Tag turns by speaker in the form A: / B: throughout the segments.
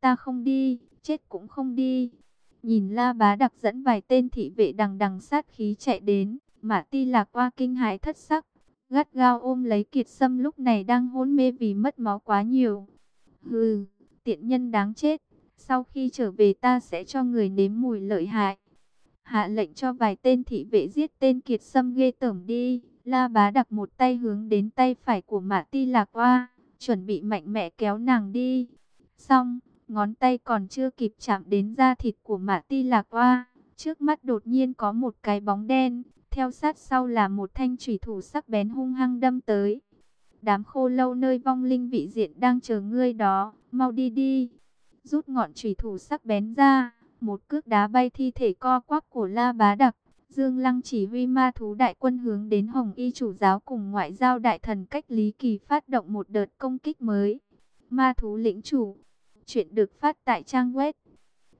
A: ta không đi, chết cũng không đi. Nhìn La Bá Đặc dẫn vài tên thị vệ đằng đằng sát khí chạy đến, Mã Ti Lạc qua kinh hãi thất sắc, gắt gao ôm lấy Kiệt Sâm lúc này đang hôn mê vì mất máu quá nhiều. Hừ, tiện nhân đáng chết, sau khi trở về ta sẽ cho người nếm mùi lợi hại. Hạ lệnh cho vài tên thị vệ giết tên Kiệt Sâm ghê tởm đi. La Bá đặt một tay hướng đến tay phải của Mã Ti Lạc qua chuẩn bị mạnh mẽ kéo nàng đi. Xong, ngón tay còn chưa kịp chạm đến da thịt của Mã Ti Lạc Oa, trước mắt đột nhiên có một cái bóng đen, theo sát sau là một thanh thủy thủ sắc bén hung hăng đâm tới. Đám khô lâu nơi vong linh vị diện đang chờ ngươi đó, mau đi đi. Rút ngọn thủy thủ sắc bén ra, một cước đá bay thi thể co quắp của La Bá Đặc. Dương Lăng chỉ huy ma thú đại quân hướng đến Hồng Y chủ giáo cùng ngoại giao đại thần cách Lý Kỳ phát động một đợt công kích mới. Ma thú lĩnh chủ. Chuyện được phát tại trang web.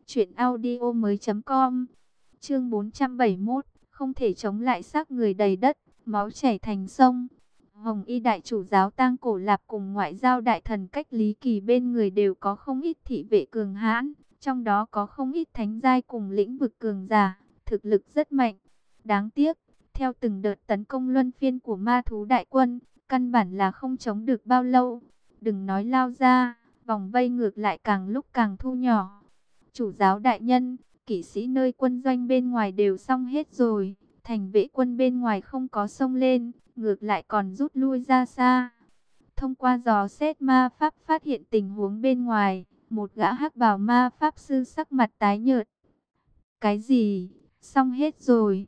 A: Chuyện audio mới.com Chương 471 Không thể chống lại xác người đầy đất, máu chảy thành sông. Hồng Y đại chủ giáo tang cổ lạp cùng ngoại giao đại thần cách Lý Kỳ bên người đều có không ít thị vệ cường hãn. Trong đó có không ít thánh giai cùng lĩnh vực cường giả thực lực rất mạnh. Đáng tiếc, theo từng đợt tấn công luân phiên của ma thú đại quân, căn bản là không chống được bao lâu. Đừng nói lao ra, vòng vây ngược lại càng lúc càng thu nhỏ. Chủ giáo đại nhân, kỵ sĩ nơi quân doanh bên ngoài đều xong hết rồi. Thành vệ quân bên ngoài không có sông lên, ngược lại còn rút lui ra xa. Thông qua dò xét ma pháp phát hiện tình huống bên ngoài, một gã hắc bào ma pháp sư sắc mặt tái nhợt. Cái gì? Xong hết rồi.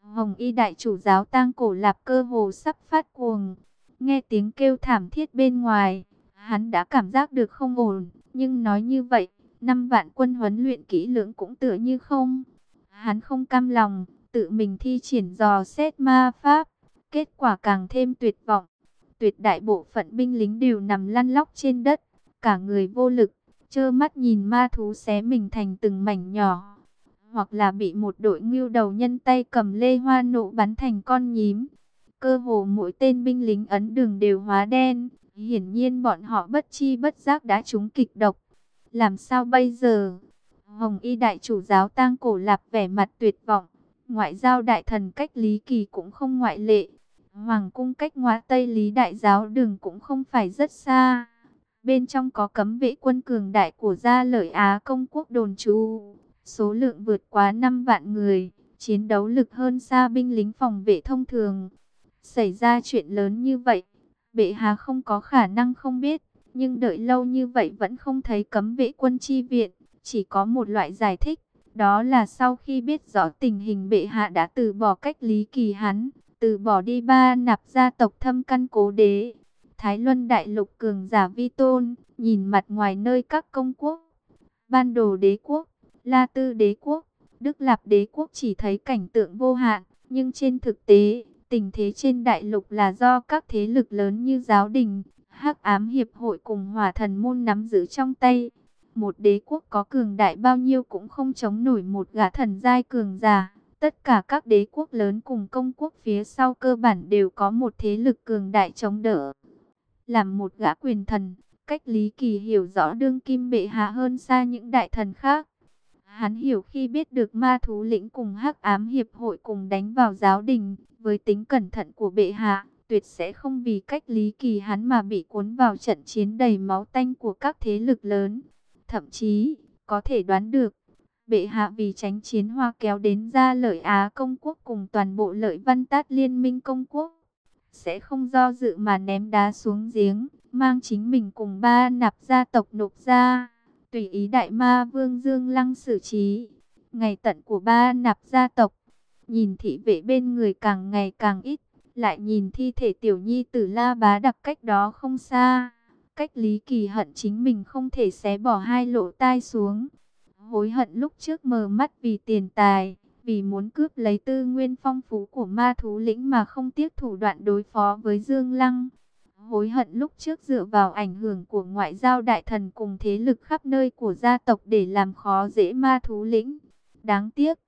A: Hồng y đại chủ giáo tang cổ lạp cơ hồ sắp phát cuồng. Nghe tiếng kêu thảm thiết bên ngoài, hắn đã cảm giác được không ổn. Nhưng nói như vậy, năm vạn quân huấn luyện kỹ lưỡng cũng tựa như không. Hắn không cam lòng, tự mình thi triển dò xét ma pháp. Kết quả càng thêm tuyệt vọng. Tuyệt đại bộ phận binh lính đều nằm lăn lóc trên đất. Cả người vô lực, trơ mắt nhìn ma thú xé mình thành từng mảnh nhỏ hoặc là bị một đội ngưu đầu nhân tay cầm lê hoa nộ bắn thành con nhím. Cơ hồ mỗi tên binh lính ấn đường đều hóa đen, hiển nhiên bọn họ bất chi bất giác đã trúng kịch độc. Làm sao bây giờ? Hồng y đại chủ giáo tang cổ lạp vẻ mặt tuyệt vọng, ngoại giao đại thần cách lý kỳ cũng không ngoại lệ. Hoàng cung cách ngoại Tây Lý Đại Giáo đường cũng không phải rất xa. Bên trong có cấm vệ quân cường đại của gia lợi Á công quốc đồn trú số lượng vượt quá 5 vạn người, chiến đấu lực hơn xa binh lính phòng vệ thông thường. Xảy ra chuyện lớn như vậy, bệ hạ không có khả năng không biết, nhưng đợi lâu như vậy vẫn không thấy cấm vệ quân chi viện, chỉ có một loại giải thích, đó là sau khi biết rõ tình hình bệ hạ đã từ bỏ cách lý kỳ hắn, từ bỏ đi ba nạp gia tộc thâm căn cố đế. Thái Luân Đại Lục cường giả vi tôn, nhìn mặt ngoài nơi các công quốc, ban đồ đế quốc, La Tư đế quốc, Đức Lạp đế quốc chỉ thấy cảnh tượng vô hạn, nhưng trên thực tế, tình thế trên đại lục là do các thế lực lớn như giáo đình, hắc ám hiệp hội cùng hỏa thần môn nắm giữ trong tay. Một đế quốc có cường đại bao nhiêu cũng không chống nổi một gã thần giai cường giả. Tất cả các đế quốc lớn cùng công quốc phía sau cơ bản đều có một thế lực cường đại chống đỡ. Làm một gã quyền thần, cách lý kỳ hiểu rõ đương kim bệ hạ hơn xa những đại thần khác. Hắn hiểu khi biết được ma thú lĩnh cùng hắc ám hiệp hội cùng đánh vào giáo đình, với tính cẩn thận của bệ hạ, tuyệt sẽ không vì cách lý kỳ hắn mà bị cuốn vào trận chiến đầy máu tanh của các thế lực lớn. Thậm chí, có thể đoán được, bệ hạ vì tránh chiến hoa kéo đến ra lợi Á công quốc cùng toàn bộ lợi văn tát liên minh công quốc, sẽ không do dự mà ném đá xuống giếng, mang chính mình cùng ba nạp gia tộc nộp ra tùy ý đại ma vương Dương Lăng xử trí. Ngày tận của ba nạp gia tộc, nhìn thị vệ bên người càng ngày càng ít, lại nhìn thi thể tiểu nhi tử la bá đặc cách đó không xa. Cách lý kỳ hận chính mình không thể xé bỏ hai lỗ tai xuống. Hối hận lúc trước mờ mắt vì tiền tài, vì muốn cướp lấy tư nguyên phong phú của ma thú lĩnh mà không tiếc thủ đoạn đối phó với Dương Lăng hối hận lúc trước dựa vào ảnh hưởng của ngoại giao đại thần cùng thế lực khắp nơi của gia tộc để làm khó dễ ma thú lĩnh. Đáng tiếc,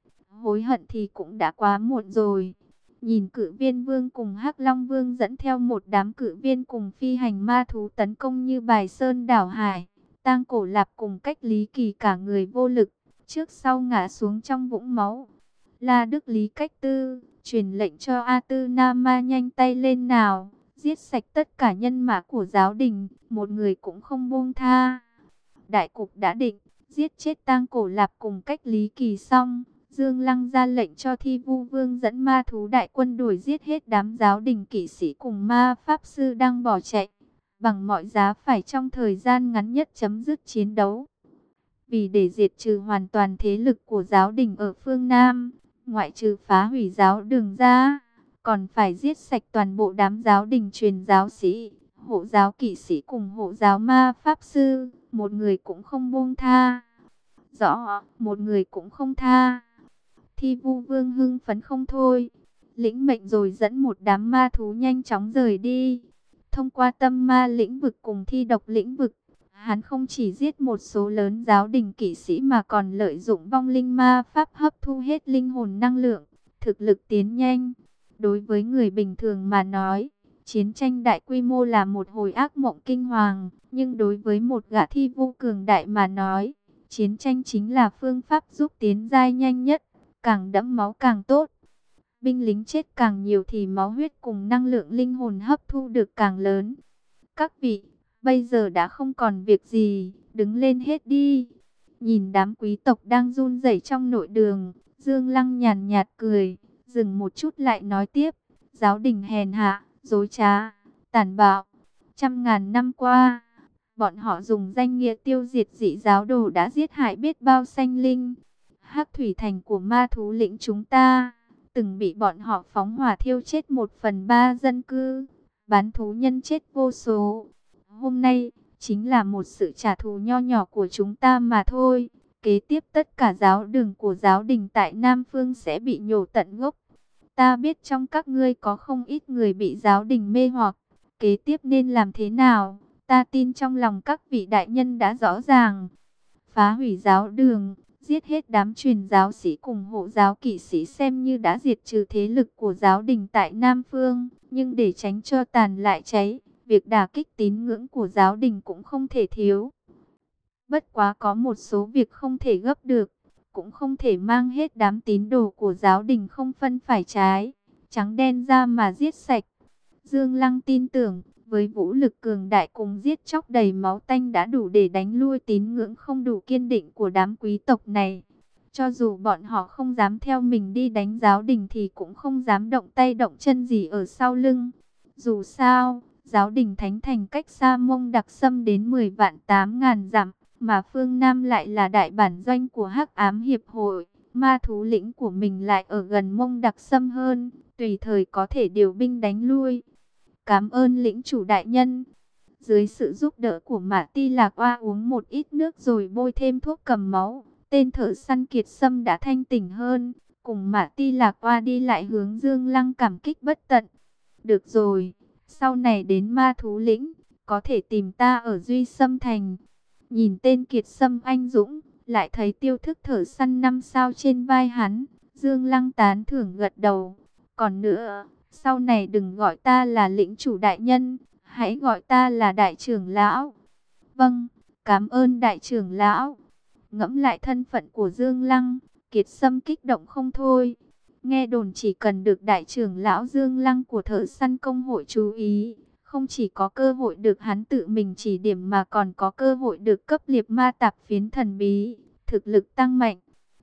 A: hối hận thì cũng đã quá muộn rồi. Nhìn cự viên vương cùng hắc Long vương dẫn theo một đám cự viên cùng phi hành ma thú tấn công như bài sơn đảo hải. tang cổ lạp cùng cách lý kỳ cả người vô lực, trước sau ngã xuống trong vũng máu. La Đức Lý cách tư, truyền lệnh cho A Tư na Ma nhanh tay lên nào, giết sạch tất cả nhân mã của giáo đình, một người cũng không buông tha. Đại cục đã định, giết chết tang cổ lạp cùng cách lý kỳ xong. Dương Lăng ra lệnh cho Thi Vu Vương dẫn ma thú đại quân đuổi giết hết đám giáo đình kỵ sĩ cùng ma pháp sư đang bỏ chạy, bằng mọi giá phải trong thời gian ngắn nhất chấm dứt chiến đấu. Vì để diệt trừ hoàn toàn thế lực của giáo đình ở phương Nam, ngoại trừ phá hủy giáo đường ra, còn phải giết sạch toàn bộ đám giáo đình truyền giáo sĩ, hộ giáo kỵ sĩ cùng hộ giáo ma pháp sư, một người cũng không buông tha. Rõ, một người cũng không tha. Thi vu vương hưng phấn không thôi. Lĩnh mệnh rồi dẫn một đám ma thú nhanh chóng rời đi. Thông qua tâm ma lĩnh vực cùng thi độc lĩnh vực, hắn không chỉ giết một số lớn giáo đình kỵ sĩ mà còn lợi dụng vong linh ma pháp hấp thu hết linh hồn năng lượng, thực lực tiến nhanh. Đối với người bình thường mà nói, chiến tranh đại quy mô là một hồi ác mộng kinh hoàng, nhưng đối với một gã thi vu cường đại mà nói, chiến tranh chính là phương pháp giúp tiến giai nhanh nhất càng đẫm máu càng tốt. Binh lính chết càng nhiều thì máu huyết cùng năng lượng linh hồn hấp thu được càng lớn. Các vị, bây giờ đã không còn việc gì, đứng lên hết đi. Nhìn đám quý tộc đang run rẩy trong nội đường, Dương Lăng nhàn nhạt cười, dừng một chút lại nói tiếp. Giáo đình hèn hạ, dối trá, tàn bạo. Trăm ngàn năm qua, bọn họ dùng danh nghĩa tiêu diệt dị giáo đồ đã giết hại biết bao sanh linh hắc thủy thành của ma thú lĩnh chúng ta, từng bị bọn họ phóng hỏa thiêu chết một phần ba dân cư, bán thú nhân chết vô số. Hôm nay, chính là một sự trả thù nho nhỏ của chúng ta mà thôi. Kế tiếp tất cả giáo đường của giáo đình tại Nam Phương sẽ bị nhổ tận gốc. Ta biết trong các ngươi có không ít người bị giáo đình mê hoặc. Kế tiếp nên làm thế nào? Ta tin trong lòng các vị đại nhân đã rõ ràng. Phá hủy giáo đường, giết hết đám truyền giáo sĩ cùng hộ giáo kỵ sĩ xem như đã diệt trừ thế lực của giáo đình tại Nam Phương, nhưng để tránh cho tàn lại cháy, việc đả kích tín ngưỡng của giáo đình cũng không thể thiếu. Bất quá có một số việc không thể gấp được, cũng không thể mang hết đám tín đồ của giáo đình không phân phải trái, trắng đen ra mà giết sạch. Dương Lăng tin tưởng, với vũ lực cường đại cùng giết chóc đầy máu tanh đã đủ để đánh lui tín ngưỡng không đủ kiên định của đám quý tộc này. Cho dù bọn họ không dám theo mình đi đánh giáo đình thì cũng không dám động tay động chân gì ở sau lưng. Dù sao, giáo đình Thánh Thành cách xa mông đặc xâm đến 10 vạn 8 ngàn dặm, mà phương Nam lại là đại bản doanh của hắc ám hiệp hội. Ma thú lĩnh của mình lại ở gần mông đặc xâm hơn, tùy thời có thể điều binh đánh lui. Cảm ơn lĩnh chủ đại nhân. Dưới sự giúp đỡ của Mã Ti Lạc Oa uống một ít nước rồi bôi thêm thuốc cầm máu. Tên thợ săn kiệt sâm đã thanh tỉnh hơn. Cùng Mã Ti Lạc Oa đi lại hướng Dương Lăng cảm kích bất tận. Được rồi, sau này đến ma thú lĩnh, có thể tìm ta ở Duy Sâm Thành. Nhìn tên kiệt sâm anh dũng, lại thấy tiêu thức thở săn năm sao trên vai hắn. Dương Lăng tán thưởng gật đầu. Còn nữa, sau này đừng gọi ta là lĩnh chủ đại nhân, hãy gọi ta là đại trưởng lão. Vâng, cảm ơn đại trưởng lão. Ngẫm lại thân phận của Dương Lăng, Kiệt Sâm kích động không thôi. Nghe đồn chỉ cần được đại trưởng lão Dương Lăng của thợ săn công hội chú ý, không chỉ có cơ hội được hắn tự mình chỉ điểm mà còn có cơ hội được cấp liệp ma tạp phiến thần bí, thực lực tăng mạnh.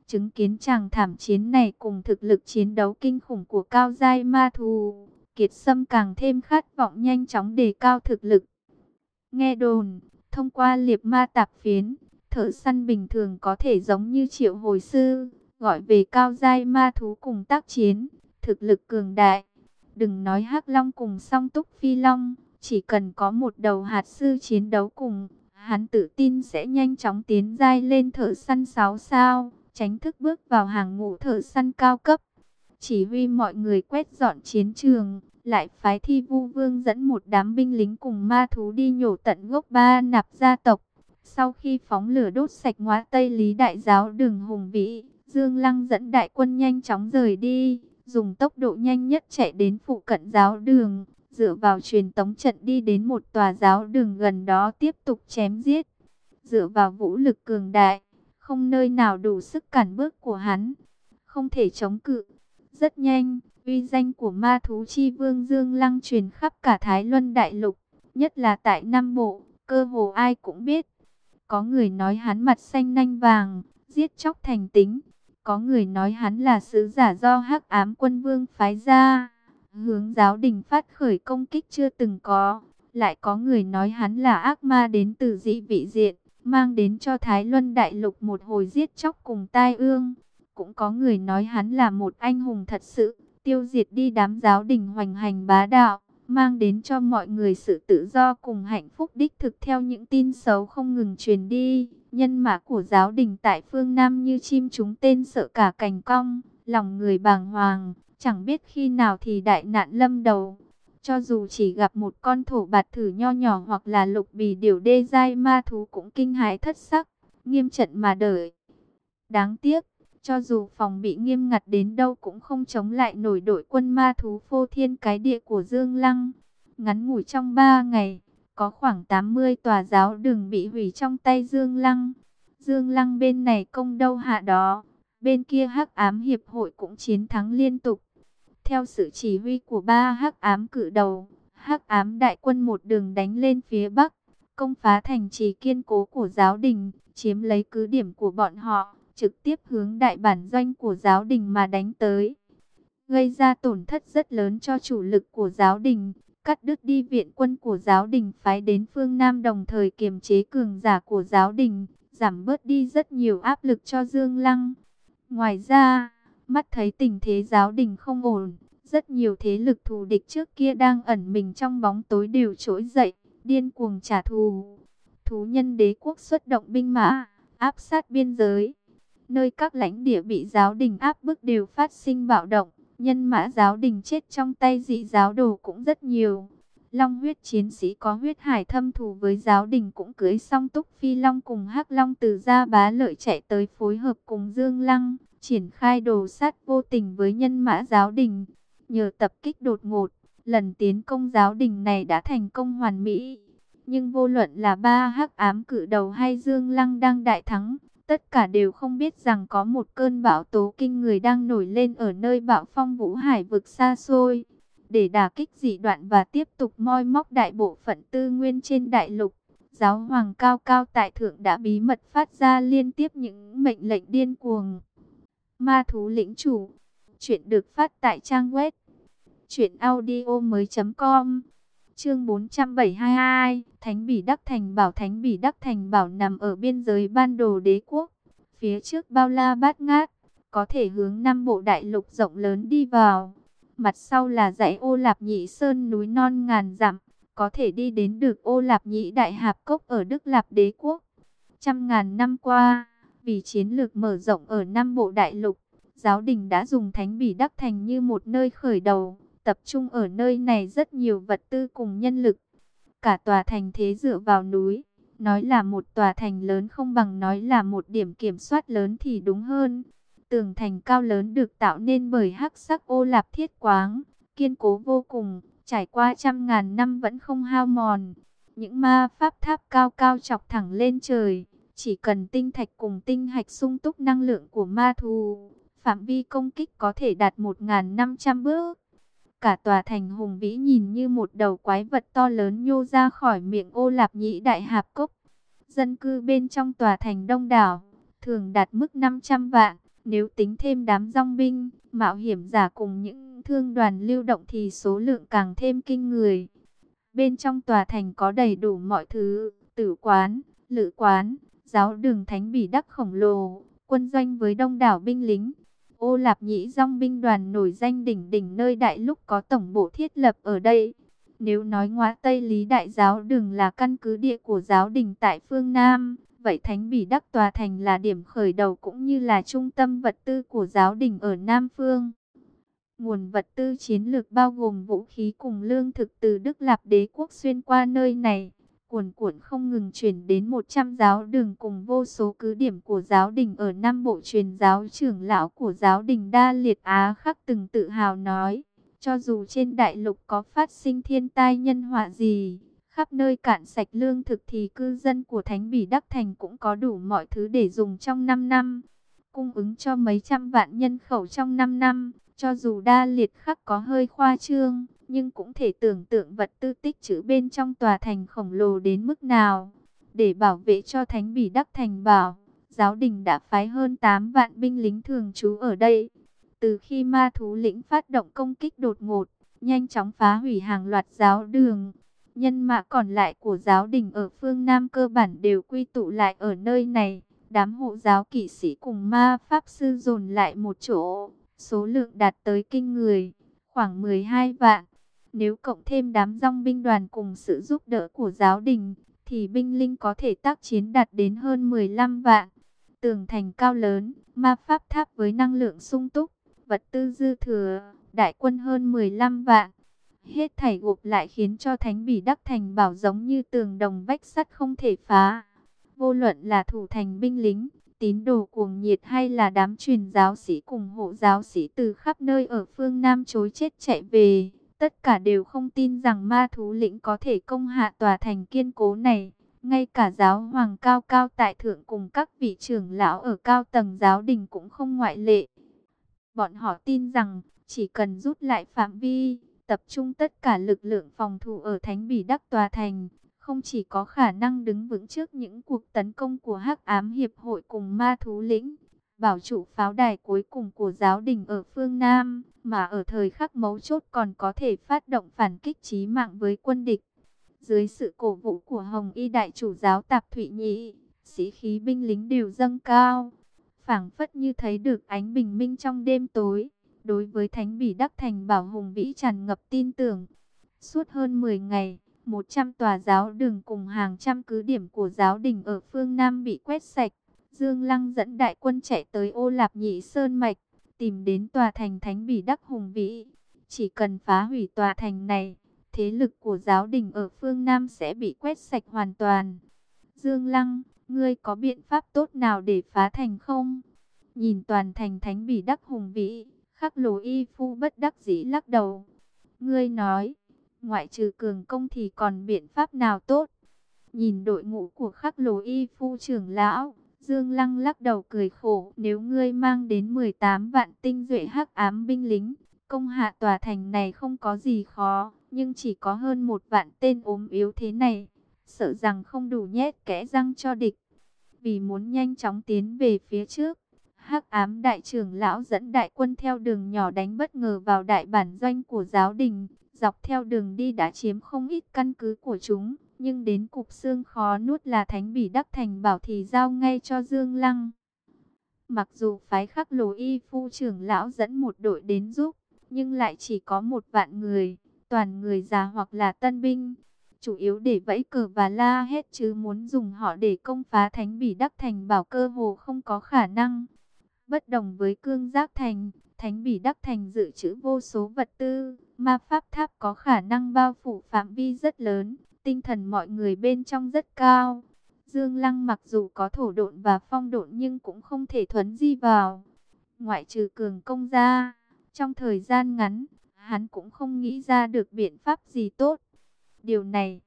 A: Chứng kiến chàng thảm chiến này cùng thực lực chiến đấu kinh khủng của cao giai ma thù, Kiệt Sâm càng thêm khát vọng nhanh chóng đề cao thực lực. Nghe đồn, thông qua liệp ma tạp phiến, thợ săn bình thường có thể giống như triệu hồi sư, gọi về cao giai ma thú cùng tác chiến, thực lực cường đại. Đừng nói hắc long cùng song túc phi long, chỉ cần có một đầu hạt sư chiến đấu cùng, hắn tự tin sẽ nhanh chóng tiến giai lên thợ săn 6 sao tránh thức bước vào hàng ngũ thợ săn cao cấp. Chỉ huy mọi người quét dọn chiến trường, lại phái thi vu vương dẫn một đám binh lính cùng ma thú đi nhổ tận gốc ba nạp gia tộc. Sau khi phóng lửa đốt sạch ngóa Tây Lý Đại Giáo đường hùng vĩ, Dương Lăng dẫn đại quân nhanh chóng rời đi, dùng tốc độ nhanh nhất chạy đến phụ cận giáo đường, dựa vào truyền tống trận đi đến một tòa giáo đường gần đó tiếp tục chém giết. dựa vào vũ lực cường đại, không nơi nào đủ sức cản bước của hắn, không thể chống cự. Rất nhanh, uy danh của ma thú chi vương Dương Lăng truyền khắp cả Thái Luân Đại Lục, nhất là tại Nam Bộ, cơ hồ ai cũng biết. Có người nói hắn mặt xanh nanh vàng, giết chóc thành tính. Có người nói hắn là sứ giả do hắc ám quân vương phái ra, hướng giáo đình phát khởi công kích chưa từng có. Lại có người nói hắn là ác ma đến từ dị vị diện, mang đến cho Thái Luân Đại Lục một hồi giết chóc cùng tai ương. Cũng có người nói hắn là một anh hùng thật sự, tiêu diệt đi đám giáo đình hoành hành bá đạo, mang đến cho mọi người sự tự do cùng hạnh phúc đích thực theo những tin xấu không ngừng truyền đi. Nhân mã của giáo đình tại phương Nam như chim chúng tên sợ cả cành cong, lòng người bàng hoàng, chẳng biết khi nào thì đại nạn lâm đầu. Cho dù chỉ gặp một con thổ bạt thử nho nhỏ hoặc là lục bì điều đê dai ma thú cũng kinh hãi thất sắc, nghiêm trận mà đợi. Đáng tiếc, cho dù phòng bị nghiêm ngặt đến đâu cũng không chống lại nổi đội quân ma thú phô thiên cái địa của Dương Lăng. Ngắn ngủi trong 3 ngày, có khoảng 80 tòa giáo đường bị hủy trong tay Dương Lăng. Dương Lăng bên này công đâu hạ đó, bên kia hắc ám hiệp hội cũng chiến thắng liên tục. Theo sự chỉ huy của ba hắc ám cự đầu, hắc ám đại quân một đường đánh lên phía bắc, công phá thành trì kiên cố của giáo đình, chiếm lấy cứ điểm của bọn họ, trực tiếp hướng đại bản doanh của giáo đình mà đánh tới. Gây ra tổn thất rất lớn cho chủ lực của giáo đình, cắt đứt đi viện quân của giáo đình phái đến phương Nam đồng thời kiềm chế cường giả của giáo đình, giảm bớt đi rất nhiều áp lực cho Dương Lăng. Ngoài ra, mắt thấy tình thế giáo đình không ổn, rất nhiều thế lực thù địch trước kia đang ẩn mình trong bóng tối đều trỗi dậy, điên cuồng trả thù. Thú nhân đế quốc xuất động binh mã, áp sát biên giới. Nơi các lãnh địa bị giáo đình áp bức đều phát sinh bạo động, nhân mã giáo đình chết trong tay dị giáo đồ cũng rất nhiều. Long huyết chiến sĩ có huyết hải thâm thù với giáo đình cũng cưới song túc phi long cùng hắc long từ gia bá lợi chạy tới phối hợp cùng Dương Lăng, triển khai đồ sát vô tình với nhân mã giáo đình. Nhờ tập kích đột ngột, lần tiến công giáo đình này đã thành công hoàn mỹ. Nhưng vô luận là ba hắc ám cử đầu hay Dương Lăng đang đại thắng, tất cả đều không biết rằng có một cơn bão tố kinh người đang nổi lên ở nơi bão phong vũ hải vực xa xôi để đả kích dị đoạn và tiếp tục moi móc đại bộ phận tư nguyên trên đại lục. Giáo hoàng cao cao tại thượng đã bí mật phát ra liên tiếp những mệnh lệnh điên cuồng. Ma thú lĩnh chủ, chuyện được phát tại trang web truyệnaudiomoi.com. Chương 472, Thánh Bỉ Đắc Thành Bảo Thánh Bỉ Đắc Thành Bảo nằm ở biên giới ban đồ đế quốc, phía trước bao la bát ngát, có thể hướng năm bộ đại lục rộng lớn đi vào Mặt sau là dãy ô lạp nhị sơn núi non ngàn dặm, có thể đi đến được ô lạp nhị đại hạp cốc ở Đức Lạp đế quốc. Trăm ngàn năm qua, vì chiến lược mở rộng ở Nam Bộ Đại Lục, giáo đình đã dùng Thánh Bỉ Đắc Thành như một nơi khởi đầu, tập trung ở nơi này rất nhiều vật tư cùng nhân lực. Cả tòa thành thế dựa vào núi, nói là một tòa thành lớn không bằng nói là một điểm kiểm soát lớn thì đúng hơn. Tường thành cao lớn được tạo nên bởi hắc sắc ô lạp thiết quáng, kiên cố vô cùng, trải qua trăm ngàn năm vẫn không hao mòn. Những ma pháp tháp cao cao chọc thẳng lên trời, chỉ cần tinh thạch cùng tinh hạch sung túc năng lượng của ma thú, phạm vi công kích có thể đạt 1.500 bước. Cả tòa thành hùng vĩ nhìn như một đầu quái vật to lớn nhô ra khỏi miệng ô lạp nhĩ đại hạp cốc. Dân cư bên trong tòa thành đông đảo, thường đạt mức 500 vạn. Nếu tính thêm đám rong binh, mạo hiểm giả cùng những thương đoàn lưu động thì số lượng càng thêm kinh người. Bên trong tòa thành có đầy đủ mọi thứ, tử quán, lữ quán, giáo đường thánh bỉ đắc khổng lồ, quân doanh với đông đảo binh lính. Ô Lạp Nhĩ Dòng binh đoàn nổi danh đỉnh đỉnh nơi đại lúc có tổng bộ thiết lập ở đây. Nếu nói ngoá Tây Lý Đại Giáo đường là căn cứ địa của giáo đình tại phương Nam, Vậy Thánh Bỉ Đắc Tòa Thành là điểm khởi đầu cũng như là trung tâm vật tư của giáo đình ở Nam Phương. Nguồn vật tư chiến lược bao gồm vũ khí cùng lương thực từ Đức Lạp đế quốc xuyên qua nơi này. Cuồn cuộn không ngừng chuyển đến 100 giáo đường cùng vô số cứ điểm của giáo đình ở Nam Bộ truyền giáo trưởng lão của giáo đình Đa Liệt Á khắc từng tự hào nói. Cho dù trên đại lục có phát sinh thiên tai nhân họa gì, khắp nơi cạn sạch lương thực thì cư dân của Thánh Bỉ Đắc Thành cũng có đủ mọi thứ để dùng trong 5 năm. Cung ứng cho mấy trăm vạn nhân khẩu trong 5 năm, cho dù đa liệt khắc có hơi khoa trương, nhưng cũng thể tưởng tượng vật tư tích trữ bên trong tòa thành khổng lồ đến mức nào. Để bảo vệ cho Thánh Bỉ Đắc Thành bảo, giáo đình đã phái hơn 8 vạn binh lính thường trú ở đây. Từ khi ma thú lĩnh phát động công kích đột ngột, nhanh chóng phá hủy hàng loạt giáo đường, nhân mã còn lại của giáo đình ở phương Nam cơ bản đều quy tụ lại ở nơi này. Đám hộ giáo kỵ sĩ cùng ma pháp sư dồn lại một chỗ, số lượng đạt tới kinh người, khoảng 12 vạn. Nếu cộng thêm đám dòng binh đoàn cùng sự giúp đỡ của giáo đình, thì binh linh có thể tác chiến đạt đến hơn 15 vạn. Tường thành cao lớn, ma pháp tháp với năng lượng sung túc, vật tư dư thừa, đại quân hơn 15 vạn. Hết thảy gộp lại khiến cho Thánh Bỉ Đắc Thành bảo giống như tường đồng vách sắt không thể phá. Vô luận là thủ thành binh lính, tín đồ cuồng nhiệt hay là đám truyền giáo sĩ cùng hộ giáo sĩ từ khắp nơi ở phương Nam chối chết chạy về. Tất cả đều không tin rằng ma thú lĩnh có thể công hạ tòa thành kiên cố này. Ngay cả giáo hoàng cao cao tại thượng cùng các vị trưởng lão ở cao tầng giáo đình cũng không ngoại lệ. Bọn họ tin rằng chỉ cần rút lại phạm vi, tập trung tất cả lực lượng phòng thủ ở Thánh Bỉ Đắc Tòa Thành, không chỉ có khả năng đứng vững trước những cuộc tấn công của Hắc Ám Hiệp hội cùng Ma Thú Lĩnh, bảo trụ pháo đài cuối cùng của giáo đình ở phương Nam, mà ở thời khắc mấu chốt còn có thể phát động phản kích chí mạng với quân địch. Dưới sự cổ vũ của Hồng Y Đại chủ giáo Tạp Thụy Nhĩ, sĩ khí binh lính đều dâng cao, phảng phất như thấy được ánh bình minh trong đêm tối. Đối với Thánh Bỉ Đắc Thành Bảo Hùng Vĩ tràn ngập tin tưởng. Suốt hơn 10 ngày, 100 tòa giáo đường cùng hàng trăm cứ điểm của giáo đình ở phương Nam bị quét sạch. Dương Lăng dẫn đại quân chạy tới ô lạp nhị Sơn Mạch, tìm đến tòa thành Thánh Bỉ Đắc Hùng Vĩ. Chỉ cần phá hủy tòa thành này, thế lực của giáo đình ở phương Nam sẽ bị quét sạch hoàn toàn. Dương Lăng, ngươi có biện pháp tốt nào để phá thành không? Nhìn toàn thành Thánh Bỉ Đắc Hùng Vĩ, khắc lồ y phu bất đắc dĩ lắc đầu. Ngươi nói, ngoại trừ cường công thì còn biện pháp nào tốt? Nhìn đội ngũ của khắc lồ y phu trưởng lão, Dương Lăng lắc đầu cười khổ. Nếu ngươi mang đến 18 vạn tinh duệ hắc ám binh lính, công hạ tòa thành này không có gì khó, nhưng chỉ có hơn một vạn tên ốm yếu thế này, sợ rằng không đủ nhét kẽ răng cho địch. Vì muốn nhanh chóng tiến về phía trước, hắc ám đại trưởng lão dẫn đại quân theo đường nhỏ đánh bất ngờ vào đại bản doanh của giáo đình, dọc theo đường đi đã chiếm không ít căn cứ của chúng, nhưng đến cục xương khó nuốt là thánh bỉ đắc thành bảo thì giao ngay cho Dương Lăng. Mặc dù phái khắc lồ y phu trưởng lão dẫn một đội đến giúp, nhưng lại chỉ có một vạn người, toàn người già hoặc là tân binh, chủ yếu để vẫy cờ và la hết chứ muốn dùng họ để công phá thánh bỉ đắc thành bảo cơ hồ không có khả năng. Bất đồng với cương giác thành, thánh bỉ đắc thành dự trữ vô số vật tư, ma pháp tháp có khả năng bao phủ phạm vi rất lớn, tinh thần mọi người bên trong rất cao. Dương Lăng mặc dù có thổ độn và phong độn nhưng cũng không thể thuấn di vào. Ngoại trừ cường công ra, trong thời gian ngắn, hắn cũng không nghĩ ra được biện pháp gì tốt. Điều này,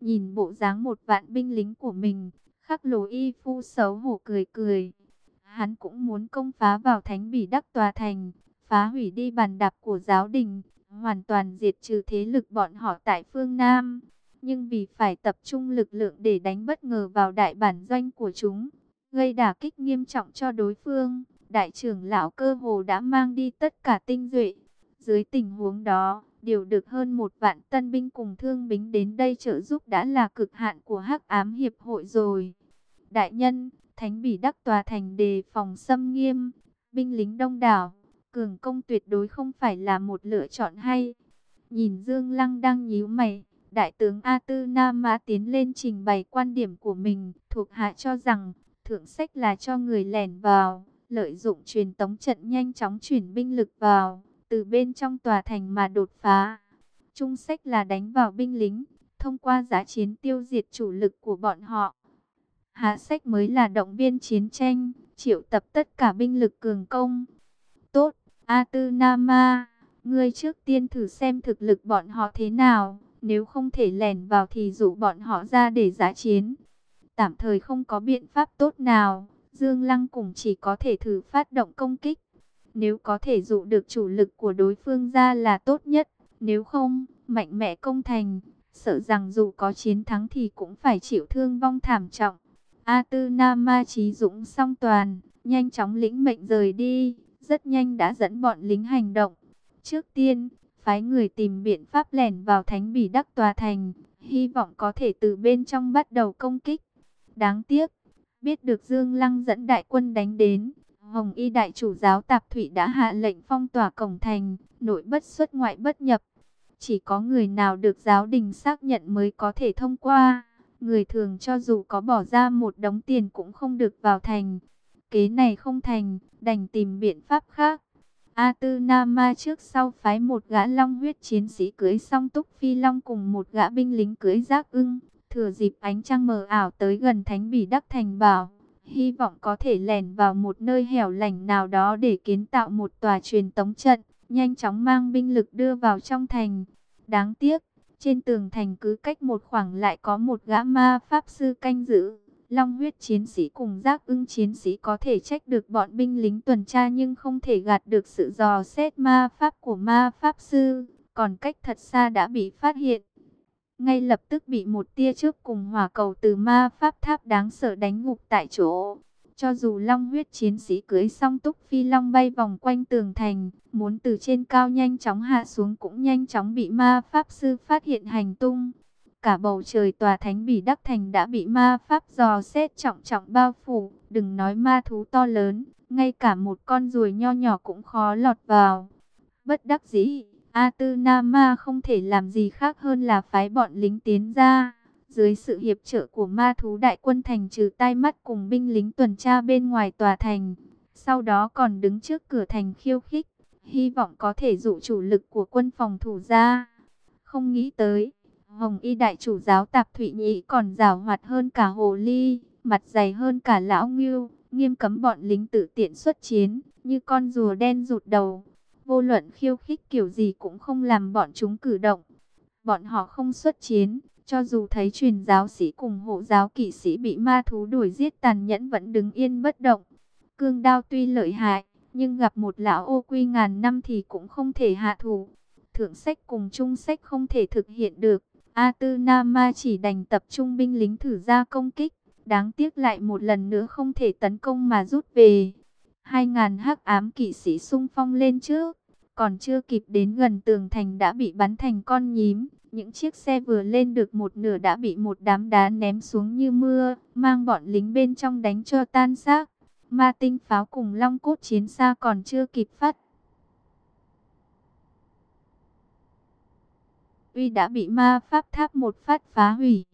A: nhìn bộ dáng một vạn binh lính của mình, khắc lồ y phu xấu hổ cười cười. Hắn cũng muốn công phá vào thánh bỉ đắc tòa thành, phá hủy đi bàn đạp của giáo đình, hoàn toàn diệt trừ thế lực bọn họ tại phương Nam. Nhưng vì phải tập trung lực lượng để đánh bất ngờ vào đại bản doanh của chúng, gây đả kích nghiêm trọng cho đối phương, đại trưởng lão cơ hồ đã mang đi tất cả tinh duệ. Dưới tình huống đó, điều được hơn một vạn tân binh cùng thương binh đến đây trợ giúp đã là cực hạn của hắc ám hiệp hội rồi. Đại nhân, Thánh Bỉ Đắc tòa thành đề phòng xâm nghiêm, binh lính đông đảo, cường công tuyệt đối không phải là một lựa chọn hay. Nhìn Dương Lăng đang nhíu mày, Đại tướng A Tư Nam Mã tiến lên trình bày quan điểm của mình, thuộc hạ cho rằng, thượng sách là cho người lẻn vào, lợi dụng truyền tống trận nhanh chóng chuyển binh lực vào, từ bên trong tòa thành mà đột phá. Trung sách là đánh vào binh lính, thông qua giá chiến tiêu diệt chủ lực của bọn họ. Hạ sách mới là động viên chiến tranh, triệu tập tất cả binh lực cường công. Tốt, A Tư Nama, ngươi trước tiên thử xem thực lực bọn họ thế nào, nếu không thể lèn vào thì dụ bọn họ ra để giá chiến. Tạm thời không có biện pháp tốt nào, Dương Lăng cùng chỉ có thể thử phát động công kích. Nếu có thể dụ được chủ lực của đối phương ra là tốt nhất, nếu không, mạnh mẽ công thành, sợ rằng dù có chiến thắng thì cũng phải chịu thương vong thảm trọng. A Tư Nam Ma Chí Dũng song toàn, nhanh chóng lĩnh mệnh rời đi, rất nhanh đã dẫn bọn lính hành động. Trước tiên, phái người tìm biện pháp lẻn vào thánh bỉ đắc tòa thành, hy vọng có thể từ bên trong bắt đầu công kích. Đáng tiếc, biết được Dương Lăng dẫn đại quân đánh đến, Hồng Y đại chủ giáo Tạp Thụy đã hạ lệnh phong tỏa cổng thành, nội bất xuất ngoại bất nhập. Chỉ có người nào được giáo đình xác nhận mới có thể thông qua. Người thường cho dù có bỏ ra một đống tiền cũng không được vào thành. Kế này không thành, đành tìm biện pháp khác. A Tư Nam Ma trước sau phái một gã long huyết chiến sĩ cưới song túc phi long cùng một gã binh lính cưới giác ưng, thừa dịp ánh trăng mờ ảo tới gần thánh bỉ đắc thành bảo, hy vọng có thể lẻn vào một nơi hẻo lánh nào đó để kiến tạo một tòa truyền tống trận, nhanh chóng mang binh lực đưa vào trong thành. Đáng tiếc, trên tường thành cứ cách một khoảng lại có một gã ma pháp sư canh giữ. Long huyết chiến sĩ cùng giác ưng chiến sĩ có thể trách được bọn binh lính tuần tra nhưng không thể gạt được sự dò xét ma pháp của ma pháp sư. Còn cách thật xa đã bị phát hiện. Ngay lập tức bị một tia trước cùng hỏa cầu từ ma pháp tháp đáng sợ đánh ngục tại chỗ. Cho dù long huyết chiến sĩ cưới song túc phi long bay vòng quanh tường thành, muốn từ trên cao nhanh chóng hạ xuống cũng nhanh chóng bị ma pháp sư phát hiện hành tung. Cả bầu trời tòa thánh bỉ đắc thành đã bị ma pháp dò xét trọng trọng bao phủ, đừng nói ma thú to lớn, ngay cả một con ruồi nho nhỏ cũng khó lọt vào. Bất đắc dĩ, A Tư Nam Ma không thể làm gì khác hơn là phái bọn lính tiến ra. Dưới sự hiệp trợ của ma thú đại quân thành trừ tai mắt cùng binh lính tuần tra bên ngoài tòa thành. Sau đó còn đứng trước cửa thành khiêu khích, hy vọng có thể dụ chủ lực của quân phòng thủ ra. Không nghĩ tới, Hồng Y đại chủ giáo Tạp Thụy Nhĩ còn rào hoạt hơn cả Hồ Ly, mặt dày hơn cả Lão Ngưu, nghiêm cấm bọn lính tự tiện xuất chiến, như con rùa đen rụt đầu. Vô luận khiêu khích kiểu gì cũng không làm bọn chúng cử động. Bọn họ không xuất chiến, cho dù thấy truyền giáo sĩ cùng hộ giáo kỵ sĩ bị ma thú đuổi giết tàn nhẫn vẫn đứng yên bất động. Cương đao tuy lợi hại, nhưng gặp một lão ô quy ngàn năm thì cũng không thể hạ thủ. Thượng sách cùng trung sách không thể thực hiện được. A Tư Nam Ma chỉ đành tập trung binh lính thử ra công kích. Đáng tiếc lại một lần nữa không thể tấn công mà rút về. Hai ngàn hắc ám kỵ sĩ sung phong lên trước. Còn chưa kịp đến gần tường thành đã bị bắn thành con nhím. Những chiếc xe vừa lên được một nửa đã bị một đám đá ném xuống như mưa. Mang bọn lính bên trong đánh cho tan xác. Ma tinh pháo cùng long cốt chiến xa còn chưa kịp phát. Uy đã bị ma pháp tháp một phát phá hủy.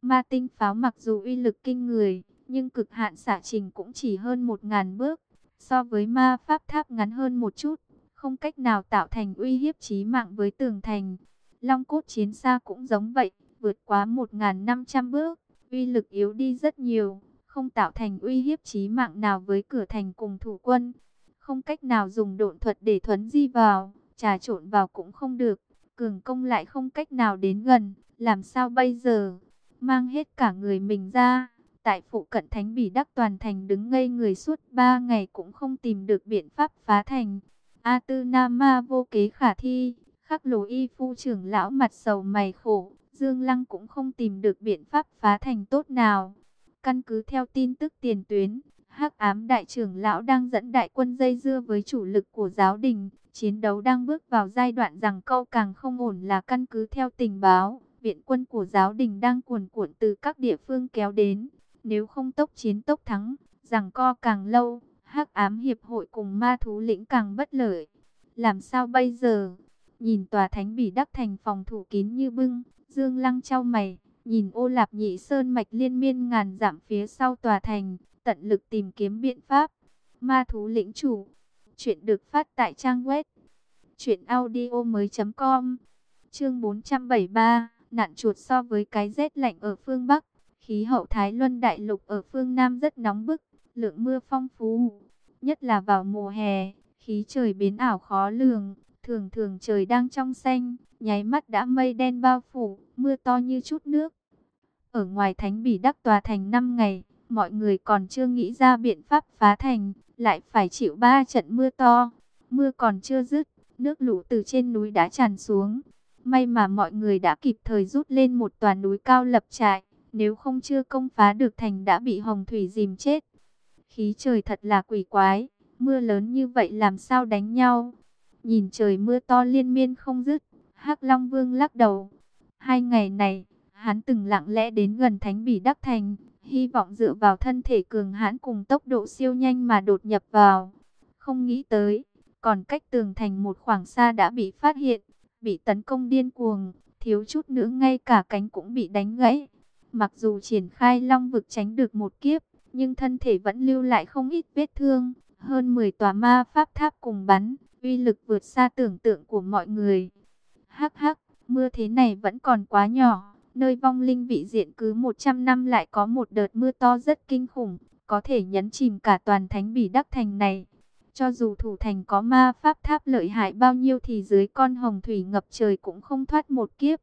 A: Ma tinh pháo mặc dù uy lực kinh người, nhưng cực hạn xả trình cũng chỉ hơn một ngàn bước. So với ma pháp tháp ngắn hơn một chút, không cách nào tạo thành uy hiếp chí mạng với tường thành. Long cốt chiến xa cũng giống vậy, vượt quá 1.500 bước, uy lực yếu đi rất nhiều, không tạo thành uy hiếp chí mạng nào với cửa thành cùng thủ quân. Không cách nào dùng độn thuật để thuấn di vào, trà trộn vào cũng không được, cường công lại không cách nào đến gần, làm sao bây giờ? Mang hết cả người mình ra, tại phụ cận thánh bỉ đắc toàn thành đứng ngây người suốt ba ngày cũng không tìm được biện pháp phá thành. A Tư Nam Ma vô kế khả thi, khắc lồ y phu trưởng lão mặt sầu mày khổ, Dương Lăng cũng không tìm được biện pháp phá thành tốt nào. Căn cứ theo tin tức tiền tuyến, hắc ám đại trưởng lão đang dẫn đại quân dây dưa với chủ lực của giáo đình, chiến đấu đang bước vào giai đoạn rằng câu càng không ổn là căn cứ theo tình báo, viện quân của giáo đình đang cuồn cuộn từ các địa phương kéo đến, nếu không tốc chiến tốc thắng, rằng co càng lâu, hắc ám hiệp hội cùng ma thú lĩnh càng bất lợi. Làm sao bây giờ? Nhìn tòa thánh bỉ đắc thành phòng thủ kín như bưng, Dương Lăng trao mày, nhìn ô lạp nhị sơn mạch liên miên ngàn giảm phía sau tòa thành, tận lực tìm kiếm biện pháp. Ma thú lĩnh chủ, chuyện được phát tại trang web chuyệnaudio mới .com Chương 473, nạn chuột so với cái rét lạnh ở phương Bắc, khí hậu Thái Luân Đại Lục ở phương Nam rất nóng bức, lượng mưa phong phú, nhất là vào mùa hè, khí trời biến ảo khó lường, thường thường trời đang trong xanh, nháy mắt đã mây đen bao phủ, mưa to như chút nước. Ở ngoài thánh bỉ đắc tòa thành 5 ngày, mọi người còn chưa nghĩ ra biện pháp phá thành, lại phải chịu ba trận mưa to. Mưa còn chưa dứt, nước lũ từ trên núi đã tràn xuống. May mà mọi người đã kịp thời rút lên một tòa núi cao lập trại, nếu không chưa công phá được thành đã bị hồng thủy dìm chết. Khí trời thật là quỷ quái, mưa lớn như vậy làm sao đánh nhau. Nhìn trời mưa to liên miên không dứt, hắc Long Vương lắc đầu. Hai ngày này, hắn từng lặng lẽ đến gần Thánh Bỉ Đắc Thành, hy vọng dựa vào thân thể cường hãn cùng tốc độ siêu nhanh mà đột nhập vào. Không nghĩ tới, còn cách tường thành một khoảng xa đã bị phát hiện, bị tấn công điên cuồng, thiếu chút nữa ngay cả cánh cũng bị đánh gãy. Mặc dù triển khai long vực tránh được một kiếp, nhưng thân thể vẫn lưu lại không ít vết thương. Hơn 10 tòa ma pháp tháp cùng bắn, uy lực vượt xa tưởng tượng của mọi người. Hắc hắc, mưa thế này vẫn còn quá nhỏ. Nơi vong linh vị diện cứ 100 năm lại có một đợt mưa to rất kinh khủng, có thể nhấn chìm cả toàn thánh bỉ đắc thành này. Cho dù thủ thành có ma pháp tháp lợi hại bao nhiêu thì dưới con hồng thủy ngập trời cũng không thoát một kiếp.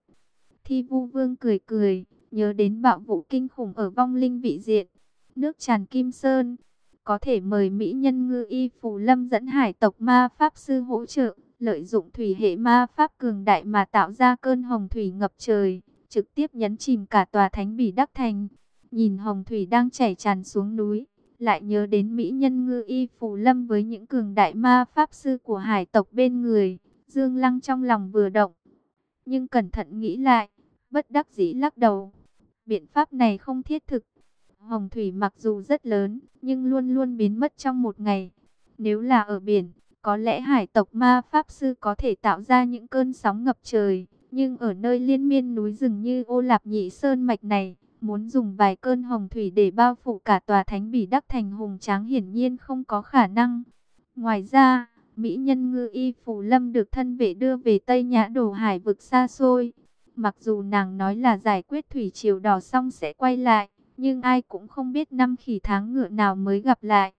A: Thi vu vương cười cười, nhớ đến bạo vụ kinh khủng ở vong linh vị diện. Nước tràn kim sơn, có thể mời Mỹ nhân ngư y phù lâm dẫn hải tộc ma pháp sư hỗ trợ, lợi dụng thủy hệ ma pháp cường đại mà tạo ra cơn hồng thủy ngập trời, trực tiếp nhấn chìm cả tòa thánh bỉ đắc thành. Nhìn hồng thủy đang chảy tràn xuống núi, lại nhớ đến Mỹ nhân ngư y phù lâm với những cường đại ma pháp sư của hải tộc bên người, Dương Lăng trong lòng vừa động. Nhưng cẩn thận nghĩ lại, bất đắc dĩ lắc đầu. Biện pháp này không thiết thực. Hồng thủy mặc dù rất lớn, nhưng luôn luôn biến mất trong một ngày. Nếu là ở biển, có lẽ hải tộc ma pháp sư có thể tạo ra những cơn sóng ngập trời. Nhưng ở nơi liên miên núi rừng như ô lạp nhị sơn mạch này, muốn dùng vài cơn hồng thủy để bao phủ cả tòa thánh bỉ đắc thành hùng tráng hiển nhiên không có khả năng. Ngoài ra, Mỹ nhân ngư y phủ lâm được thân vệ đưa về Tây Nhã Đồ Hải vực xa xôi. Mặc dù nàng nói là giải quyết thủy triều đỏ xong sẽ quay lại, nhưng ai cũng không biết năm khỉ tháng ngựa nào mới gặp lại.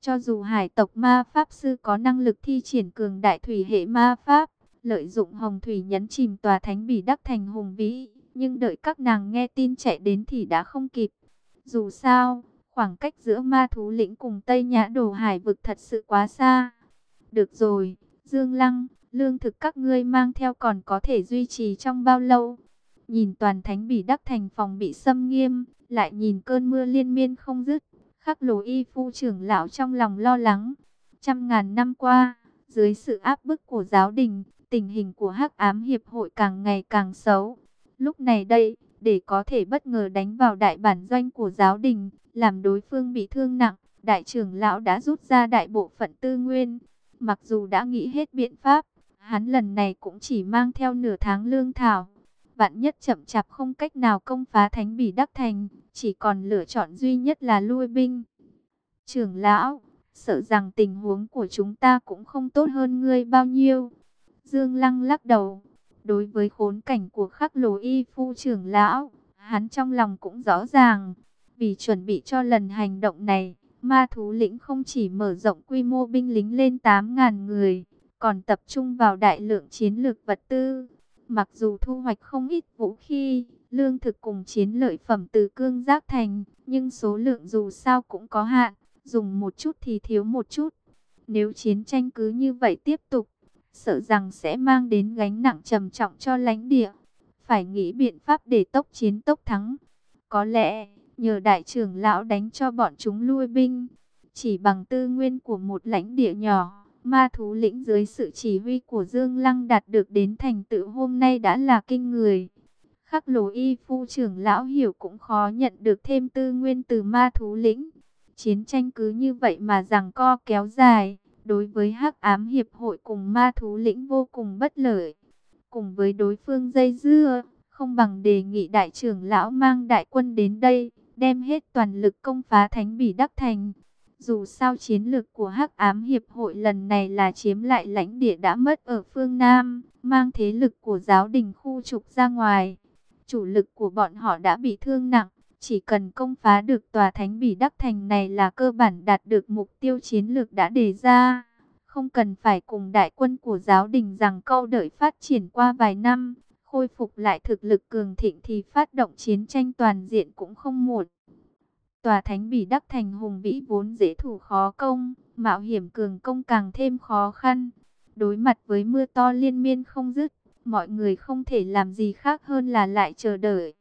A: Cho dù hải tộc ma pháp sư có năng lực thi triển cường đại thủy hệ ma pháp, lợi dụng hồng thủy nhấn chìm tòa thánh bỉ đắc thành hùng vĩ, nhưng đợi các nàng nghe tin chạy đến thì đã không kịp. Dù sao, khoảng cách giữa ma thú lĩnh cùng Tây Nhã Đồ Hải vực thật sự quá xa. Được rồi, Dương Lăng, lương thực các ngươi mang theo còn có thể duy trì trong bao lâu? Nhìn toàn thánh bỉ đắc thành phòng bị xâm nghiêm, lại nhìn cơn mưa liên miên không dứt. Khắc lồ y phu trưởng lão trong lòng lo lắng. Trăm ngàn năm qua, dưới sự áp bức của giáo đình, tình hình của hắc ám hiệp hội càng ngày càng xấu. Lúc này đây, để có thể bất ngờ đánh vào đại bản doanh của giáo đình, làm đối phương bị thương nặng, đại trưởng lão đã rút ra đại bộ phận tư nguyên. Mặc dù đã nghĩ hết biện pháp, hắn lần này cũng chỉ mang theo nửa tháng lương thảo. Vạn nhất chậm chạp không cách nào công phá thánh bỉ đắc thành, chỉ còn lựa chọn duy nhất là lui binh. Trưởng lão, sợ rằng tình huống của chúng ta cũng không tốt hơn ngươi bao nhiêu. Dương Lăng lắc đầu, Đối với khốn cảnh của khắc lồ y phu trưởng lão, hắn trong lòng cũng rõ ràng. Vì chuẩn bị cho lần hành động này, ma thú lĩnh không chỉ mở rộng quy mô binh lính lên 8.000 người, còn tập trung vào đại lượng chiến lược vật tư. Mặc dù thu hoạch không ít vũ khí, lương thực cùng chiến lợi phẩm từ cương giác thành, nhưng số lượng dù sao cũng có hạn, dùng một chút thì thiếu một chút. Nếu chiến tranh cứ như vậy tiếp tục, sợ rằng sẽ mang đến gánh nặng trầm trọng cho lãnh địa. Phải nghĩ biện pháp để tốc chiến tốc thắng. Có lẽ, nhờ đại trưởng lão đánh cho bọn chúng lui binh, chỉ bằng tư nguyên của một lãnh địa nhỏ, ma thú lĩnh dưới sự chỉ huy của Dương Lăng đạt được đến thành tựu hôm nay đã là kinh người. Khắc lồ y phu trưởng lão hiểu cũng khó nhận được thêm tư nguyên từ ma thú lĩnh. Chiến tranh cứ như vậy mà rằng co kéo dài đối với hắc ám hiệp hội cùng ma thú lĩnh vô cùng bất lợi. Cùng với đối phương dây dưa, không bằng đề nghị đại trưởng lão mang đại quân đến đây, đem hết toàn lực công phá thánh bỉ đắc thành. Dù sao chiến lược của hắc ám hiệp hội lần này là chiếm lại lãnh địa đã mất ở phương Nam, mang thế lực của giáo đình khu trục ra ngoài. Chủ lực của bọn họ đã bị thương nặng, chỉ cần công phá được tòa thánh bỉ đắc thành này là cơ bản đạt được mục tiêu chiến lược đã đề ra. không cần phải cùng đại quân của giáo đình rằng câu đợi phát triển qua vài năm, khôi phục lại thực lực cường thịnh thì phát động chiến tranh toàn diện cũng không muộn. Tòa thánh bỉ đắc thành hùng vĩ vốn dễ thủ khó công, mạo hiểm cường công càng thêm khó khăn. Đối mặt với mưa to liên miên không dứt, mọi người không thể làm gì khác hơn là lại chờ đợi.